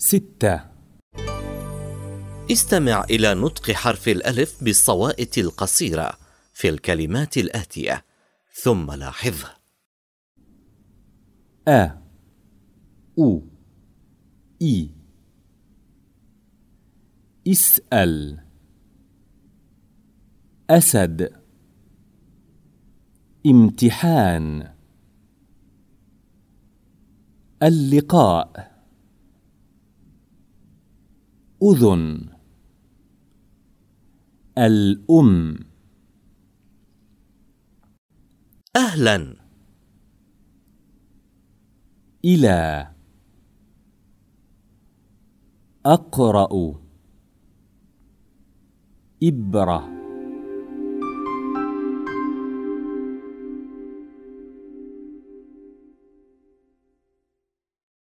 ستة. استمع إلى نطق حرف الألف بالصوائت القصيرة في الكلمات الآتية ثم لاحظه أ أو إي. اسأل. أسد. امتحان. اللقاء. أذن الأم. أهلا. إلى. أقرأ. إبرة.